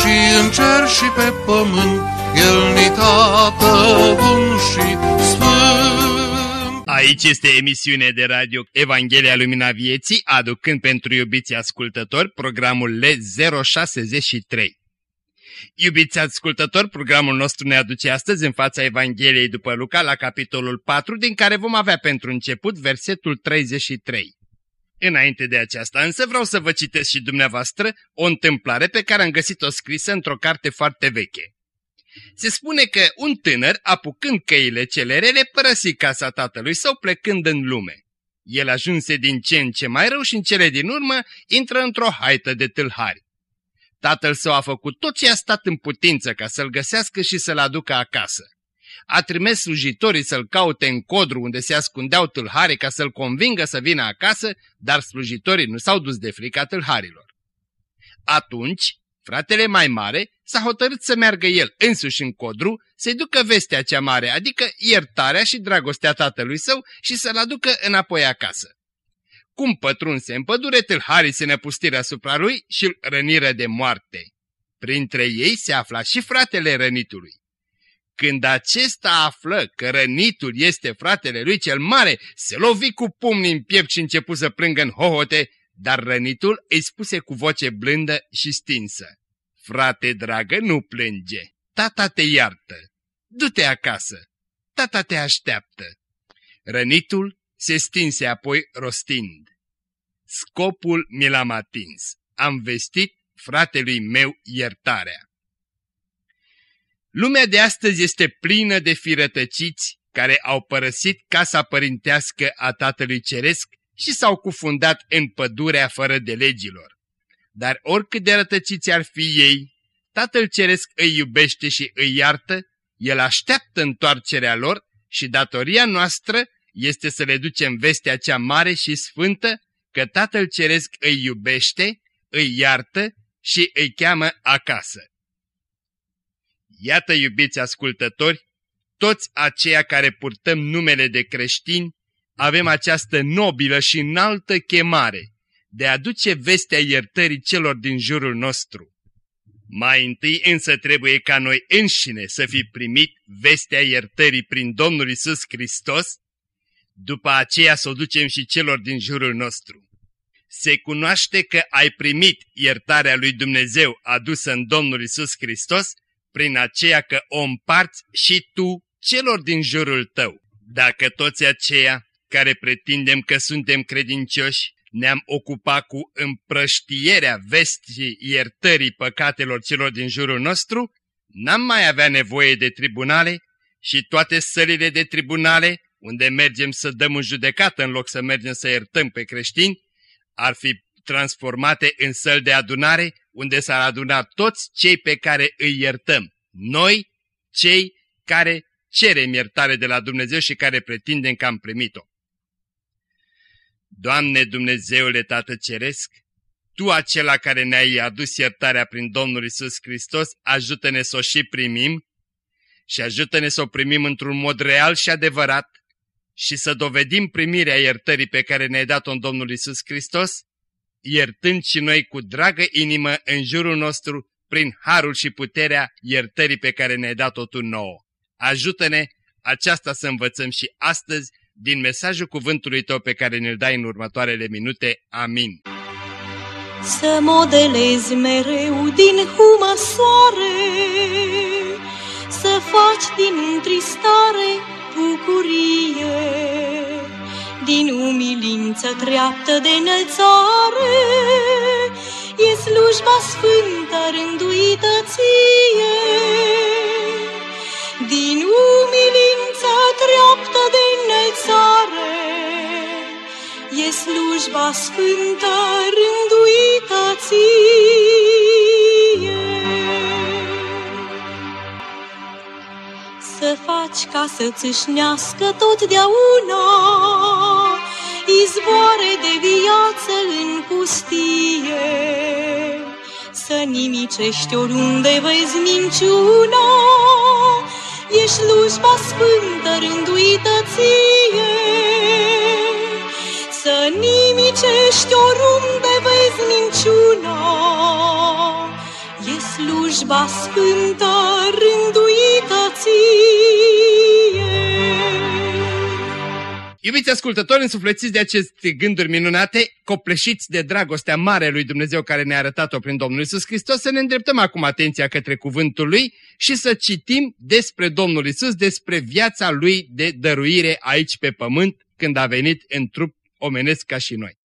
și în cer și pe pământ, El ni tată bun și sfânt. Aici este emisiune de radio Evanghelia Lumina Vieții, aducând pentru iubiții ascultători programul L063. Iubiți ascultători, programul nostru ne aduce astăzi în fața Evangheliei după Luca la capitolul 4, din care vom avea pentru început versetul 33. Înainte de aceasta însă vreau să vă citesc și dumneavoastră o întâmplare pe care am găsit-o scrisă într-o carte foarte veche. Se spune că un tânăr, apucând căile cele rele, părăsi casa tatălui său plecând în lume. El ajunse din ce în ce mai rău și în cele din urmă intră într-o haită de tâlhari. Tatăl său a făcut tot ce a stat în putință ca să-l găsească și să-l aducă acasă. A trimis slujitorii să-l caute în codru unde se ascundeau tâlhare ca să-l convingă să vină acasă, dar slujitorii nu s-au dus de frica tâlharilor. Atunci, fratele mai mare s-a hotărât să meargă el însuși în codru, să-i ducă vestea cea mare, adică iertarea și dragostea tatălui său și să-l aducă înapoi acasă. Cum pătrunse în pădure, tâlharii se năpustiră asupra lui și îl răniră de moarte. Printre ei se afla și fratele rănitului. Când acesta află că rănitul este fratele lui cel mare, se lovi cu pumnii în piept și începu să plângă în hohote, dar rănitul îi spuse cu voce blândă și stinsă. Frate dragă, nu plânge, tata te iartă, du-te acasă, tata te așteaptă. Rănitul se stinse apoi rostind. Scopul mi l-am atins, am vestit fratelui meu iertarea. Lumea de astăzi este plină de firătăciți care au părăsit casa părintească a Tatălui Ceresc și s-au cufundat în pădurea fără de legilor. Dar oricât de rătăciți ar fi ei, Tatăl Ceresc îi iubește și îi iartă, El așteaptă întoarcerea lor și datoria noastră este să le ducem vestea cea mare și sfântă că Tatăl Ceresc îi iubește, îi iartă și îi cheamă acasă. Iată, iubiți ascultători, toți aceia care purtăm numele de creștini, avem această nobilă și înaltă chemare de a duce vestea iertării celor din jurul nostru. Mai întâi însă trebuie ca noi înșine să fi primit vestea iertării prin Domnul Isus Hristos, după aceea să o ducem și celor din jurul nostru. Se cunoaște că ai primit iertarea lui Dumnezeu adusă în Domnul Isus Hristos prin aceea că o împarți și tu celor din jurul tău. Dacă toți aceia care pretindem că suntem credincioși ne-am ocupat cu împrăștierea vestii iertării păcatelor celor din jurul nostru, n-am mai avea nevoie de tribunale și toate sălile de tribunale, unde mergem să dăm în judecată în loc să mergem să iertăm pe creștini, ar fi transformate în săl de adunare unde s-ar aduna toți cei pe care îi iertăm. Noi, cei care cerem iertare de la Dumnezeu și care pretindem că am primit-o. Doamne Dumnezeule Tată Ceresc, Tu acela care ne-ai adus iertarea prin Domnul Isus Hristos, ajută-ne să o și primim și ajută-ne să o primim într-un mod real și adevărat și să dovedim primirea iertării pe care ne-ai dat-o în Domnul Isus Hristos, iertând și noi cu dragă inimă în jurul nostru prin harul și puterea iertării pe care ne-ai dat-o Tu nouă. Ajută-ne aceasta să învățăm și astăzi din mesajul cuvântului Tău pe care ne-l dai în următoarele minute. Amin. Să modelezi mereu din humă soare, să faci din întristare bucurie, din umilință treaptă de înălțare, e slujba sfântă rânduită ție. Din umilință treaptă de înălțare, e slujba sfântă rânduită ție. Ca să țâșnească totdeauna izvoare de viață în pustie. Să nimicești oriunde vezi minciuna, e slujba sfântă rânduită ție. Să nimicești oriunde vezi minciuna, e slujba sfântă rânduită ție. Iubiți ascultători, însuflețiți de aceste gânduri minunate, copleșiți de dragostea mare lui Dumnezeu care ne-a arătat-o prin Domnul Isus Hristos, să ne îndreptăm acum atenția către cuvântul Lui și să citim despre Domnul Isus, despre viața Lui de dăruire aici pe pământ, când a venit în trup omenesc ca și noi.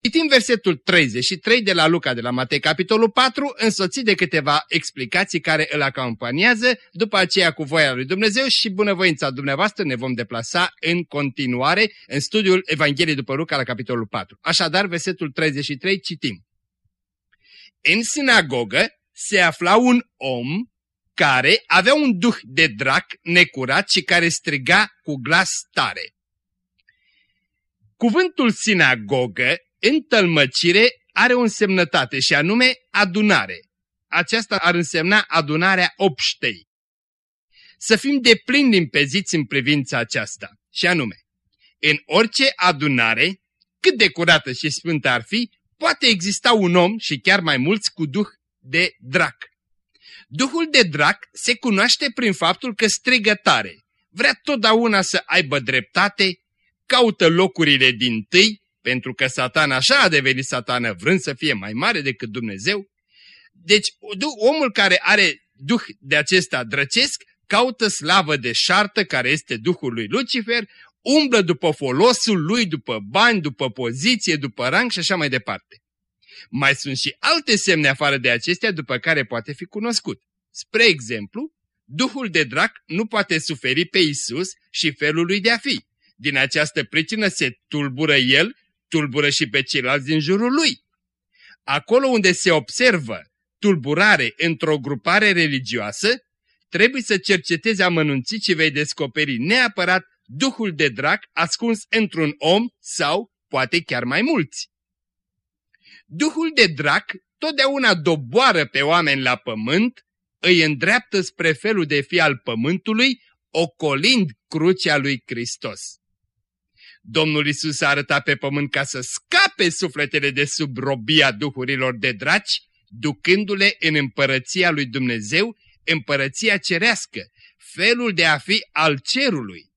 Citim versetul 33 de la Luca de la Matei, capitolul 4, însoțit de câteva explicații care îl acompaniază, după aceea cu voia lui Dumnezeu și bunăvoința dumneavoastră ne vom deplasa în continuare în studiul Evangheliei după Luca la capitolul 4. Așadar, versetul 33 citim. În sinagogă se afla un om care avea un duh de drac necurat și care striga cu glas tare. Cuvântul sinagogă în tălmăcire are o însemnătate și anume adunare. Aceasta ar însemna adunarea obștei. Să fim deplin limpeziți în privința aceasta și anume, în orice adunare, cât de curată și sfântă ar fi, poate exista un om și chiar mai mulți cu duh de drac. Duhul de drac se cunoaște prin faptul că strigă tare, vrea totdeauna să aibă dreptate, caută locurile din tâi, pentru că satan așa a devenit satană, vrând să fie mai mare decât Dumnezeu. Deci omul care are duh de acesta drăcesc, caută slavă de șartă, care este duhul lui Lucifer, umblă după folosul lui, după bani, după poziție, după rang și așa mai departe. Mai sunt și alte semne afară de acestea după care poate fi cunoscut. Spre exemplu, Duhul de drac nu poate suferi pe Isus și felul lui de a fi. Din această pricină se tulbură el tulbură și pe ceilalți din jurul lui. Acolo unde se observă tulburare într-o grupare religioasă, trebuie să cercetezi amănunțit și vei descoperi neapărat duhul de drac ascuns într-un om sau poate chiar mai mulți. Duhul de drac totdeauna doboară pe oameni la pământ, îi îndreaptă spre felul de fi al pământului, ocolind crucea lui Hristos. Domnul Isus a arătat pe pământ ca să scape sufletele de sub robia duhurilor de draci, ducându-le în împărăția lui Dumnezeu, împărăția cerească, felul de a fi al cerului.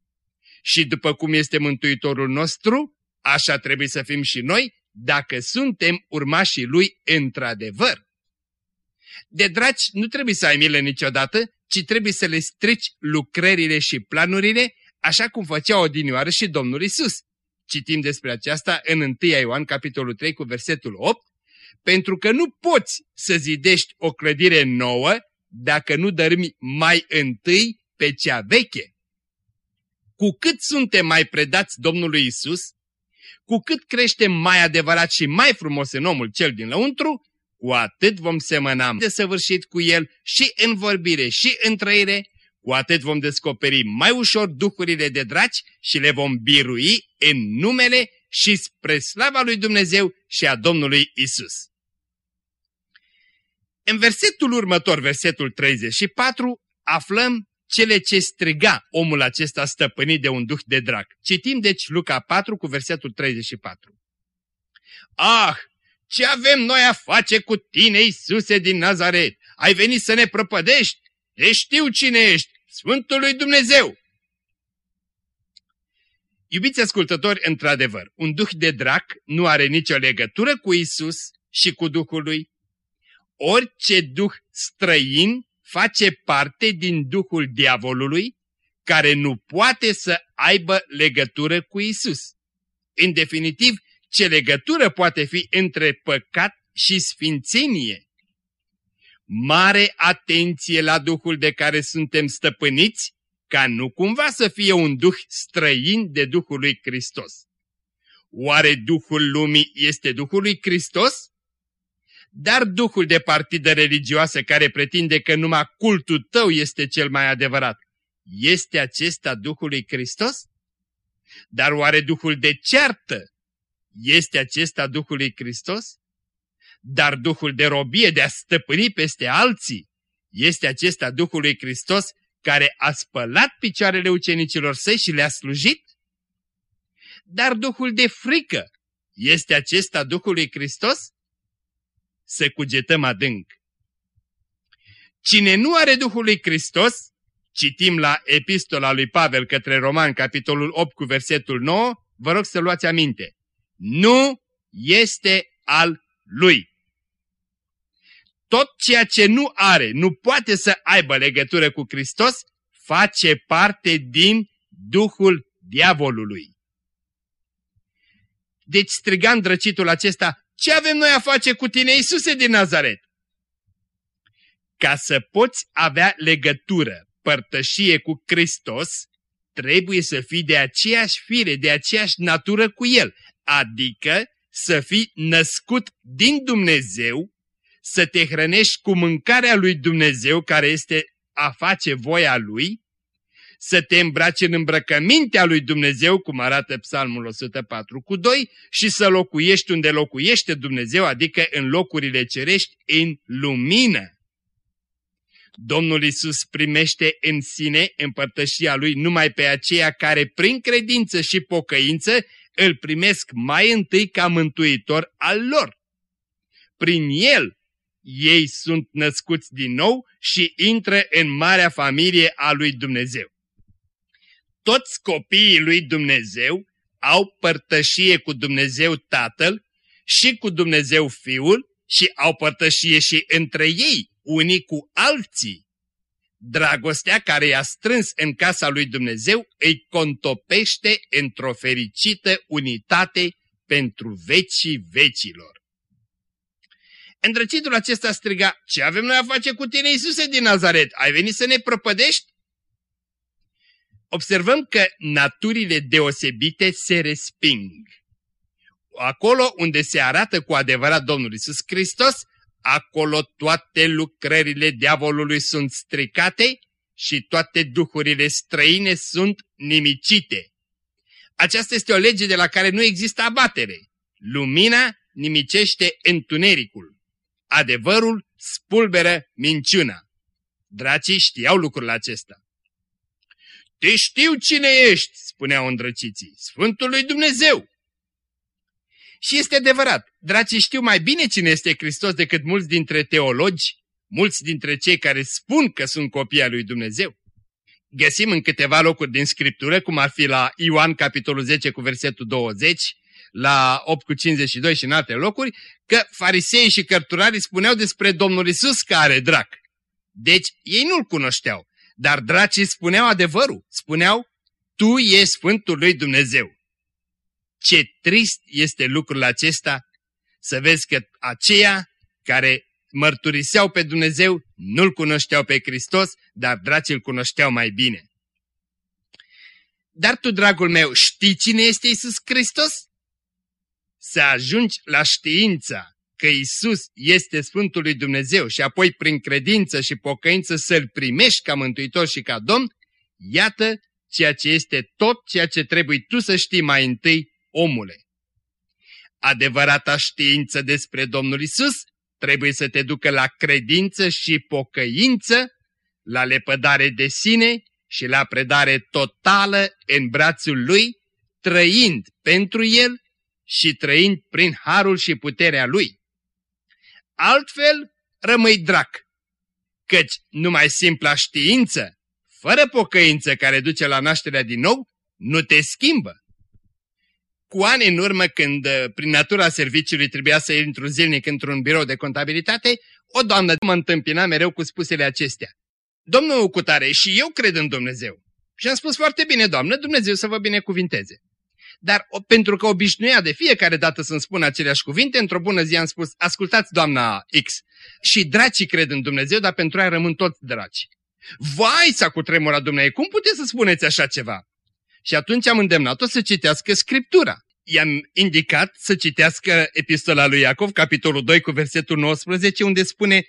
Și după cum este Mântuitorul nostru, așa trebuie să fim și noi, dacă suntem urmașii Lui într-adevăr. De draci nu trebuie să ai milă niciodată, ci trebuie să le strici lucrările și planurile așa cum făcea odinioară și Domnul Isus. Citim despre aceasta în 1 Ioan, capitolul 3, cu versetul 8, pentru că nu poți să zidești o clădire nouă dacă nu dărâmi mai întâi pe cea veche. Cu cât suntem mai predați Domnului Isus, cu cât creștem mai adevărat și mai frumos în omul cel din lăuntru, cu atât vom semăna de săvârșit cu el și în vorbire și în trăire cu atât vom descoperi mai ușor duhurile de draci și le vom birui în numele și spre slava lui Dumnezeu și a Domnului Isus. În versetul următor, versetul 34, aflăm cele ce striga omul acesta stăpânit de un duh de drac. Citim deci Luca 4 cu versetul 34. Ah, ce avem noi a face cu tine, Iisuse din Nazaret? Ai venit să ne prăpădești? Te știu cine ești, Sfântul lui Dumnezeu! Iubiți ascultători, într-adevăr, un duh de drac nu are nicio legătură cu Isus și cu Duhul lui. Orice duh străin face parte din Duhul diavolului, care nu poate să aibă legătură cu Isus. În definitiv, ce legătură poate fi între păcat și sfințenie? Mare atenție la Duhul de care suntem stăpâniți, ca nu cumva să fie un Duh străin de Duhul lui Hristos. Oare Duhul lumii este Duhul lui Hristos? Dar Duhul de partidă religioasă care pretinde că numai cultul tău este cel mai adevărat, Este acesta Duhul lui Hristos? Dar oare Duhul de ceartă este acesta Duhul lui Hristos? Dar Duhul de robie, de a stăpâni peste alții, este acesta Duhul lui Hristos care a spălat picioarele ucenicilor săi și le-a slujit? Dar Duhul de frică, este acesta Duhul lui Hristos? Să cugetăm adânc. Cine nu are Duhul lui Hristos, citim la epistola lui Pavel către Roman, capitolul 8 cu versetul 9, vă rog să luați aminte. Nu este al lui. Tot ceea ce nu are, nu poate să aibă legătură cu Hristos, face parte din Duhul diavolului. Deci striga îndrăcitul acesta, ce avem noi a face cu tine, Iisuse din Nazaret? Ca să poți avea legătură, părtășie cu Hristos, trebuie să fii de aceeași fire, de aceeași natură cu El, adică să fii născut din Dumnezeu, să te hrănești cu mâncarea lui Dumnezeu, care este a face voia Lui, să te îmbraci în îmbrăcămintea lui Dumnezeu, cum arată Psalmul 104 cu 2, și să locuiești unde locuiește Dumnezeu, adică în locurile cerești, în lumină. Domnul Isus primește în sine împărtășia Lui numai pe aceia care prin credință și pocăință îl primesc mai întâi ca mântuitor al lor. Prin El ei sunt născuți din nou și intră în marea familie a lui Dumnezeu. Toți copiii lui Dumnezeu au părtășie cu Dumnezeu Tatăl și cu Dumnezeu Fiul și au părtășie și între ei, unii cu alții. Dragostea care i-a strâns în casa lui Dumnezeu îi contopește într-o fericită unitate pentru vecii vecilor. Îndrăcitul acesta striga, ce avem noi a face cu tine, Iisuse din Nazaret? Ai venit să ne prăpădești? Observăm că naturile deosebite se resping. Acolo unde se arată cu adevărat Domnul Iisus Hristos, acolo toate lucrările diavolului sunt stricate și toate duhurile străine sunt nimicite. Aceasta este o lege de la care nu există abatere. Lumina nimicește întunericul. Adevărul spulberă minciuna. Dracii știau lucrul acesta. Te știu cine ești, spuneau îndrăciții, Sfântul lui Dumnezeu. Și este adevărat, dracii știu mai bine cine este Hristos decât mulți dintre teologi, mulți dintre cei care spun că sunt copii al lui Dumnezeu. Găsim în câteva locuri din Scriptură, cum ar fi la Ioan capitolul 10 cu versetul 20, la 8 cu 52 și în alte locuri, că farisei și cărturarii spuneau despre Domnul Isus că are drac. Deci ei nu-L cunoșteau, dar dracii spuneau adevărul, spuneau, Tu ești Sfântul lui Dumnezeu. Ce trist este lucrul acesta să vezi că aceia care mărturiseau pe Dumnezeu nu-L cunoșteau pe Hristos, dar dracii îl cunoșteau mai bine. Dar tu, dragul meu, știi cine este Isus Hristos? Să ajungi la știința că Isus este Sfântul lui Dumnezeu și apoi prin credință și pocăință să-L primești ca Mântuitor și ca Domn, iată ceea ce este tot ceea ce trebuie tu să știi mai întâi, omule. Adevărata știință despre Domnul Isus trebuie să te ducă la credință și pocăință, la lepădare de sine și la predare totală în brațul Lui, trăind pentru El și trăind prin harul și puterea lui. Altfel rămâi drac, căci numai simpla știință, fără pocăință care duce la nașterea din nou, nu te schimbă. Cu ani în urmă, când uh, prin natura serviciului trebuia să intru zilnic într-un birou de contabilitate, o doamnă mă întâmpina mereu cu spusele acestea. Domnul Cutare, și eu cred în Dumnezeu. Și am spus foarte bine, doamnă, Dumnezeu să vă binecuvinteze. Dar pentru că obișnuia de fiecare dată să-mi spună aceleași cuvinte, într-o bună zi am spus, ascultați doamna X, și dracii cred în Dumnezeu, dar pentru ea rămân toți draci. Vai, s-a cutremurat Dumnezeu, cum puteți să spuneți așa ceva? Și atunci am îndemnat-o să citească Scriptura. I-am indicat să citească epistola lui Iacov, capitolul 2 cu versetul 19, unde spune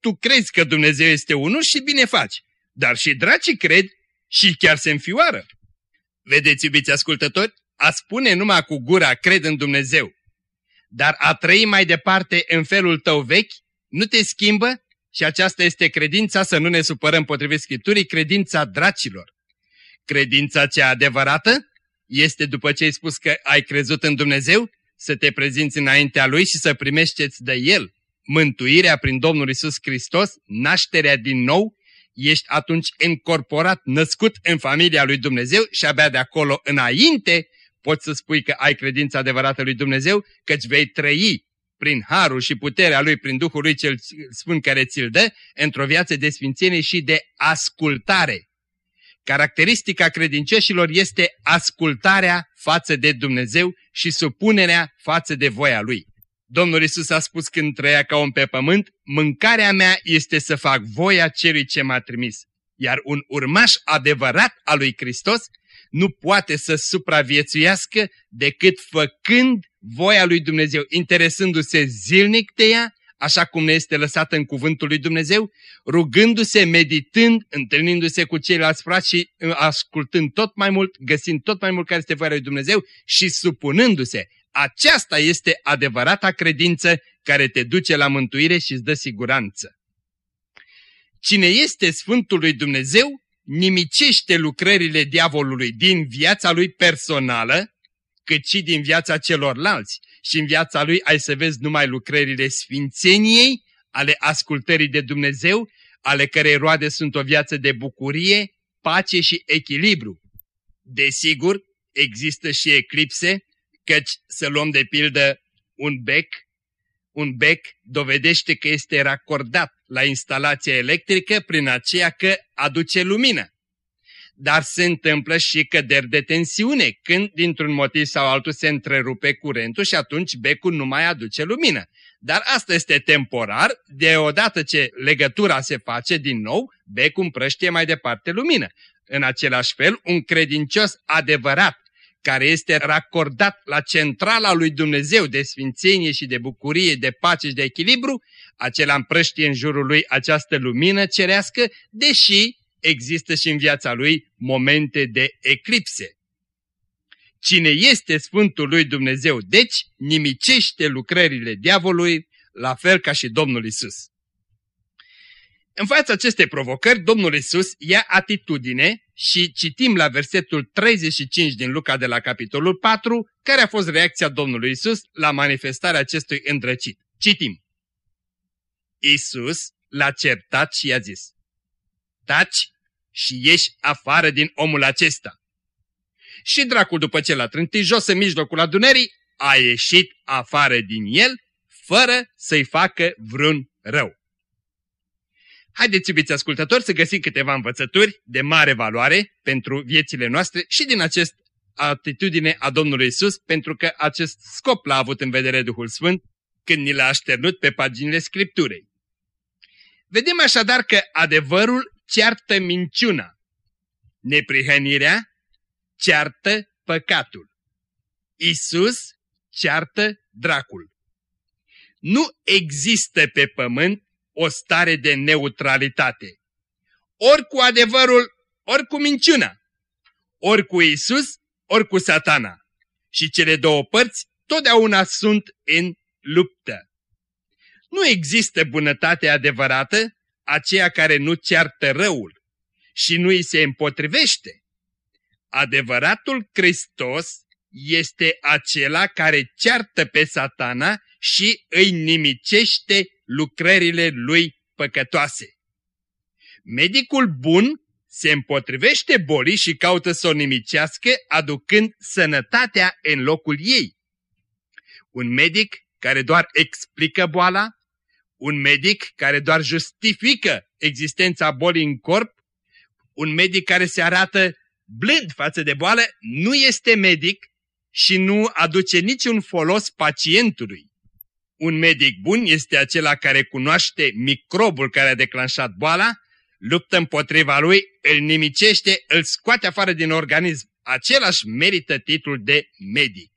Tu crezi că Dumnezeu este unul și bine faci, dar și dracii cred și chiar se înfioară. Vedeți, iubiți ascultători, a spune numai cu gura cred în Dumnezeu, dar a trăi mai departe în felul tău vechi nu te schimbă și aceasta este credința, să nu ne supărăm potrivit Scripturii, credința dracilor. Credința cea adevărată este după ce ai spus că ai crezut în Dumnezeu, să te prezinți înaintea Lui și să primești de El mântuirea prin Domnul Isus Hristos, nașterea din nou, ești atunci încorporat, născut în familia lui Dumnezeu și abia de acolo înainte poți să spui că ai credința adevărată lui Dumnezeu, căci vei trăi prin harul și puterea lui, prin Duhul lui cel Sfânt care ți-l dă, într-o viață de sfințenie și de ascultare. Caracteristica credincioșilor este ascultarea față de Dumnezeu și supunerea față de voia Lui. Domnul Isus a spus când trăia ca om pe pământ, mâncarea mea este să fac voia celui ce m-a trimis. Iar un urmaș adevărat al lui Hristos nu poate să supraviețuiască decât făcând voia lui Dumnezeu, interesându-se zilnic de ea, așa cum ne este lăsată în cuvântul lui Dumnezeu, rugându-se, meditând, întâlnindu-se cu ceilalți frați și uh, ascultând tot mai mult, găsind tot mai mult care este voia lui Dumnezeu și supunându-se. Aceasta este adevărata credință care te duce la mântuire și îți dă siguranță. Cine este Sfântul lui Dumnezeu, nimicește lucrările diavolului din viața lui personală, cât și din viața celorlalți. Și în viața lui ai să vezi numai lucrările sfințeniei, ale ascultării de Dumnezeu, ale cărei roade sunt o viață de bucurie, pace și echilibru. Desigur, există și eclipse, căci să luăm de pildă un bec, un bec dovedește că este racordat la instalația electrică prin aceea că aduce lumină dar se întâmplă și căderi de tensiune, când dintr-un motiv sau altul se întrerupe curentul și atunci becul nu mai aduce lumină. Dar asta este temporar, deodată ce legătura se face din nou, becul împrăștie mai departe lumină. În același fel, un credincios adevărat, care este racordat la centrala lui Dumnezeu de sfințenie și de bucurie, de pace și de echilibru, acela împrăștie în jurul lui această lumină cerească, deși există și în viața lui momente de eclipse. Cine este Sfântul lui Dumnezeu, deci, nimicește lucrările diavolului, la fel ca și Domnul Isus. În fața acestei provocări, Domnul Isus ia atitudine și citim la versetul 35 din Luca de la capitolul 4, care a fost reacția Domnului Isus la manifestarea acestui îndrăcit. Citim. Isus l-a certat și i-a zis, Taci și ieși afară din omul acesta. Și dracul, după ce l-a trântit jos în mijlocul adunării, a ieșit afară din el, fără să-i facă vreun rău. Haideți, iubiți ascultători, să găsim câteva învățături de mare valoare pentru viețile noastre și din acest atitudine a Domnului Isus, pentru că acest scop l-a avut în vedere Duhul Sfânt când ni l-a așternut pe paginile Scripturei. Vedem așadar că adevărul ceartă minciuna. Neprihănirea ceartă păcatul. Isus ceartă dracul. Nu există pe pământ o stare de neutralitate. Ori cu adevărul, ori cu minciuna. Ori cu Isus, ori cu satana. Și cele două părți totdeauna sunt în luptă. Nu există bunătate adevărată aceea care nu ceartă răul și nu îi se împotrivește. Adevăratul Hristos este acela care ceartă pe satana și îi nimicește lucrările lui păcătoase. Medicul bun se împotrivește bolii și caută să o nimicească, aducând sănătatea în locul ei. Un medic care doar explică boala, un medic care doar justifică existența bolii în corp, un medic care se arată blând față de boală, nu este medic și nu aduce niciun folos pacientului. Un medic bun este acela care cunoaște microbul care a declanșat boala, luptă împotriva lui, îl nimicește, îl scoate afară din organism. Același merită titlul de medic.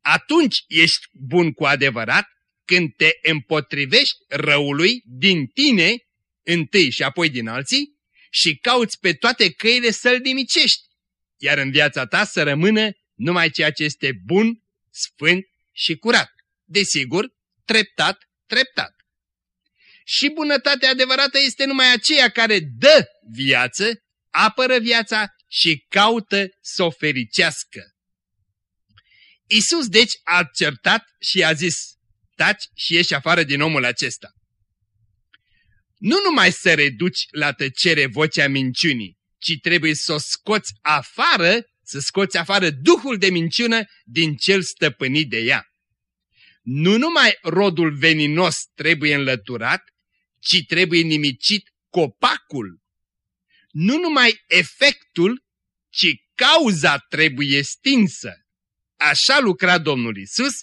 Atunci ești bun cu adevărat când te împotrivești răului din tine, întâi și apoi din alții, și cauți pe toate căile să-L nimicești, iar în viața ta să rămână numai ceea ce este bun, sfânt și curat. Desigur, treptat, treptat. Și bunătatea adevărată este numai aceea care dă viață, apără viața și caută să o fericească. Isus deci a certat și a zis, taci și ieși afară din omul acesta. Nu numai să reduci la tăcere vocea minciunii, ci trebuie să o scoți afară, să scoți afară duhul de minciună din cel stăpânit de ea. Nu numai rodul veninos trebuie înlăturat, ci trebuie nimicit copacul. Nu numai efectul, ci cauza trebuie stinsă. Așa lucra Domnul Isus,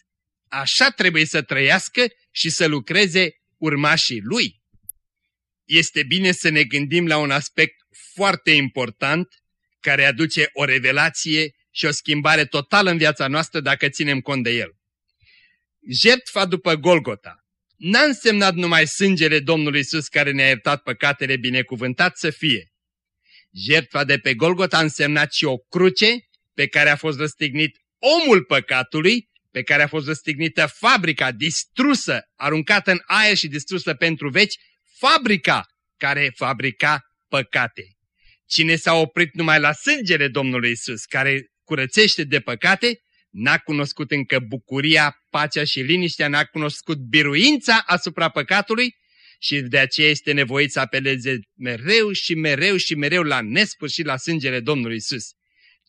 așa trebuie să trăiască și să lucreze urmașii Lui. Este bine să ne gândim la un aspect foarte important care aduce o revelație și o schimbare totală în viața noastră dacă ținem cont de el. Jertfa după Golgota n-a însemnat numai sângele Domnului Isus care ne-a iertat păcatele binecuvântat să fie. Jertfa de pe Golgota a însemnat și o cruce pe care a fost răstignit omul păcatului, pe care a fost răstignită fabrica distrusă, aruncată în aer și distrusă pentru veci, fabrica care fabrica păcate. Cine s-a oprit numai la sângele Domnului Isus, care curățește de păcate, n-a cunoscut încă bucuria, pacea și liniștea, n-a cunoscut biruința asupra păcatului și de aceea este nevoit să apeleze mereu și mereu și mereu la nesfârșit la sângele Domnului Isus.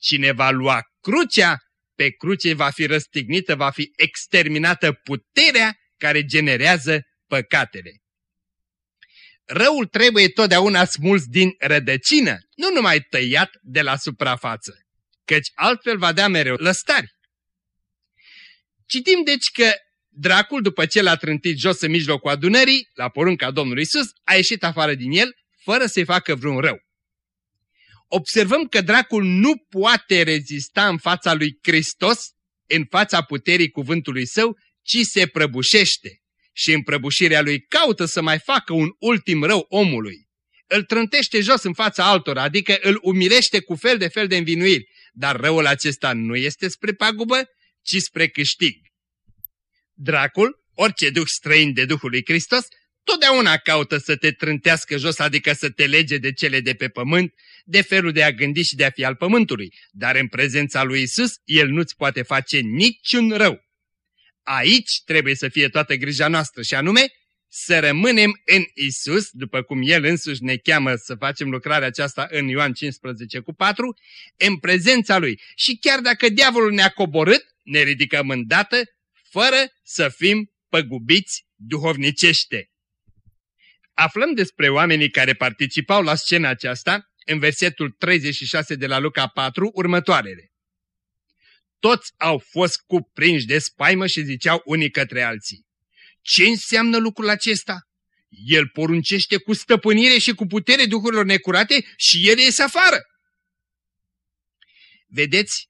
Cine va lua crucea, pe cruce va fi răstignită, va fi exterminată puterea care generează păcatele. Răul trebuie totdeauna smuls din rădăcină, nu numai tăiat de la suprafață, căci altfel va da mereu lăstari. Citim deci că dracul, după ce l-a trântit jos în mijlocul adunării, la porunca Domnului Isus, a ieșit afară din el, fără să-i facă vreun rău. Observăm că dracul nu poate rezista în fața lui Hristos, în fața puterii cuvântului său, ci se prăbușește și în prăbușirea lui caută să mai facă un ultim rău omului. Îl trântește jos în fața altora, adică îl umilește cu fel de fel de învinuiri, dar răul acesta nu este spre pagubă, ci spre câștig. Dracul, orice duh străin de Duhul lui Hristos, totdeauna caută să te trântească jos, adică să te lege de cele de pe pământ, de felul de a gândi și de a fi al pământului, dar în prezența lui Isus, el nu-ți poate face niciun rău. Aici trebuie să fie toată grija noastră și anume să rămânem în Isus, după cum El însuși ne cheamă să facem lucrarea aceasta în Ioan 15 cu 4, în prezența Lui. Și chiar dacă diavolul ne-a coborât, ne ridicăm îndată, fără să fim păgubiți duhovnicește. Aflăm despre oamenii care participau la scena aceasta în versetul 36 de la Luca 4 următoarele. Toți au fost cuprinși de spaimă și ziceau unii către alții. Ce înseamnă lucrul acesta? El poruncește cu stăpânire și cu putere duhurilor necurate și el iese afară. Vedeți,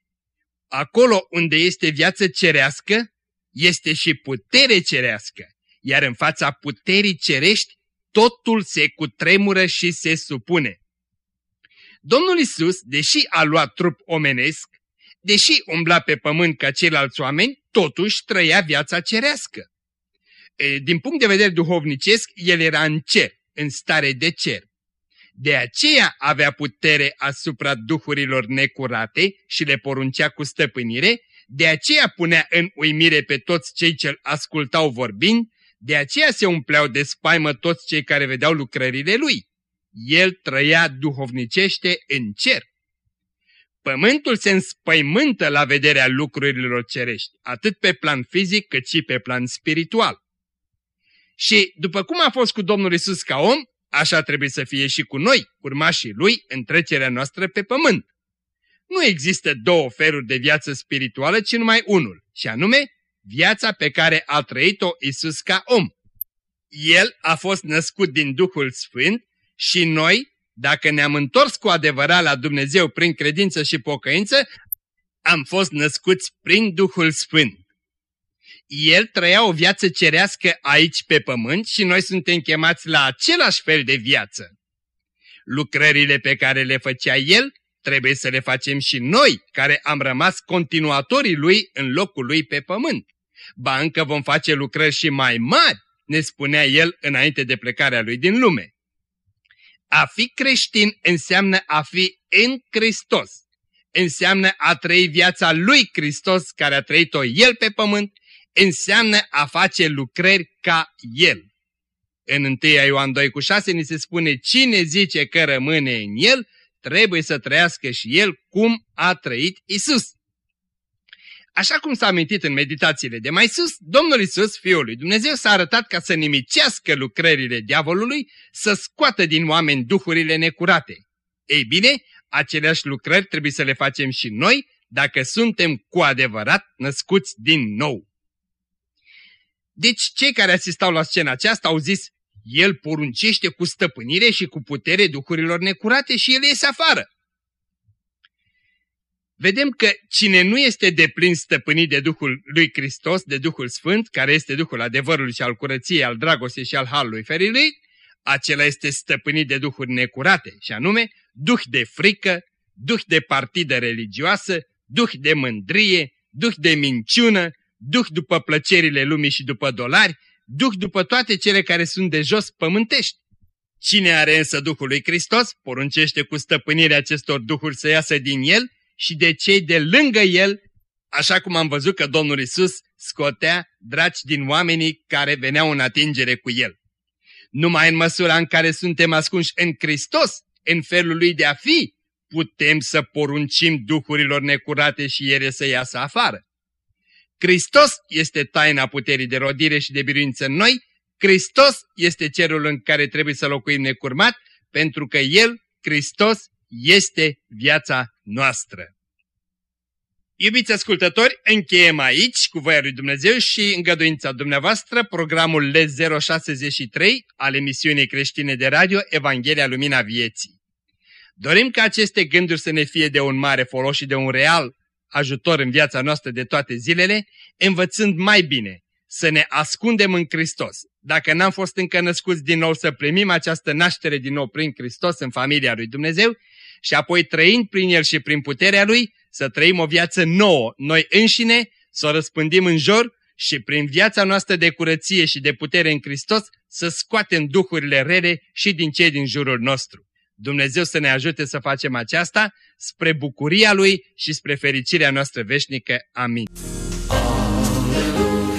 acolo unde este viață cerească, este și putere cerească, iar în fața puterii cerești, totul se cutremură și se supune. Domnul Isus, deși a luat trup omenesc, deși umbla pe pământ ca ceilalți oameni, totuși trăia viața cerească. Din punct de vedere duhovnicesc, el era în cer, în stare de cer. De aceea avea putere asupra duhurilor necurate și le poruncea cu stăpânire, de aceea punea în uimire pe toți cei ce ascultau vorbind, de aceea se umpleau de spaimă toți cei care vedeau lucrările lui. El trăia duhovnicește în cer. Pământul se înspăimântă la vederea lucrurilor cerești, atât pe plan fizic cât și pe plan spiritual. Și după cum a fost cu Domnul Isus ca om, așa trebuie să fie și cu noi, urmașii Lui, în trecerea noastră pe pământ. Nu există două feluri de viață spirituală, ci numai unul, și anume viața pe care a trăit-o Isus ca om. El a fost născut din Duhul Sfânt și noi, dacă ne-am întors cu adevărat la Dumnezeu prin credință și pocăință, am fost născuți prin Duhul Sfânt. El trăia o viață cerească aici pe pământ și noi suntem chemați la același fel de viață. Lucrările pe care le făcea el trebuie să le facem și noi, care am rămas continuatorii lui în locul lui pe pământ. Ba încă vom face lucrări și mai mari, ne spunea el înainte de plecarea lui din lume. A fi creștin înseamnă a fi în Hristos. Înseamnă a trăi viața lui Hristos care a trăit-o El pe pământ, înseamnă a face lucrări ca El. În 1 Ioan 2 cu 6 ni se spune cine zice că rămâne în El, trebuie să trăiască și el cum a trăit Isus. Așa cum s-a amintit în meditațiile de mai sus, Domnul Isus, Fiul lui Dumnezeu, s-a arătat ca să nimicească lucrările diavolului, să scoată din oameni duhurile necurate. Ei bine, aceleași lucrări trebuie să le facem și noi, dacă suntem cu adevărat născuți din nou. Deci cei care asistau la scena aceasta au zis, el poruncește cu stăpânire și cu putere duhurilor necurate și el iese afară. Vedem că cine nu este deplin stăpânit de Duhul lui Hristos, de Duhul Sfânt, care este Duhul adevărului și al curăției, al dragostei și al harului ferilui, acela este stăpânit de duhuri necurate, și anume duh de frică, duh de partidă religioasă, duh de mândrie, duh de minciună, duh după plăcerile lumii și după dolari, duh după toate cele care sunt de jos pământești. Cine are însă Duhul lui Hristos, poruncește cu stăpânirea acestor duhuri să iasă din el și de cei de lângă el, așa cum am văzut că Domnul Isus scotea draci din oamenii care veneau în atingere cu el. Numai în măsura în care suntem ascunși în Hristos, în felul lui de a fi, putem să poruncim duhurilor necurate și ele să iasă afară. Hristos este taina puterii de rodire și de biruință în noi, Hristos este cerul în care trebuie să locuim necurmat, pentru că El, Hristos, este viața noastră. Iubiți ascultători, încheiem aici, cu voia lui Dumnezeu și îngăduința dumneavoastră, programul L063 al emisiunii creștine de radio Evanghelia Lumina Vieții. Dorim ca aceste gânduri să ne fie de un mare folos și de un real ajutor în viața noastră de toate zilele, învățând mai bine să ne ascundem în Hristos. Dacă n-am fost încă născuți din nou să primim această naștere din nou prin Hristos în familia lui Dumnezeu și apoi trăind prin El și prin puterea Lui, să trăim o viață nouă, noi înșine, să o răspândim în jur și prin viața noastră de curăție și de putere în Hristos să scoatem duhurile rele și din cei din jurul nostru. Dumnezeu să ne ajute să facem aceasta spre bucuria Lui și spre fericirea noastră veșnică. Amin. Aleluia,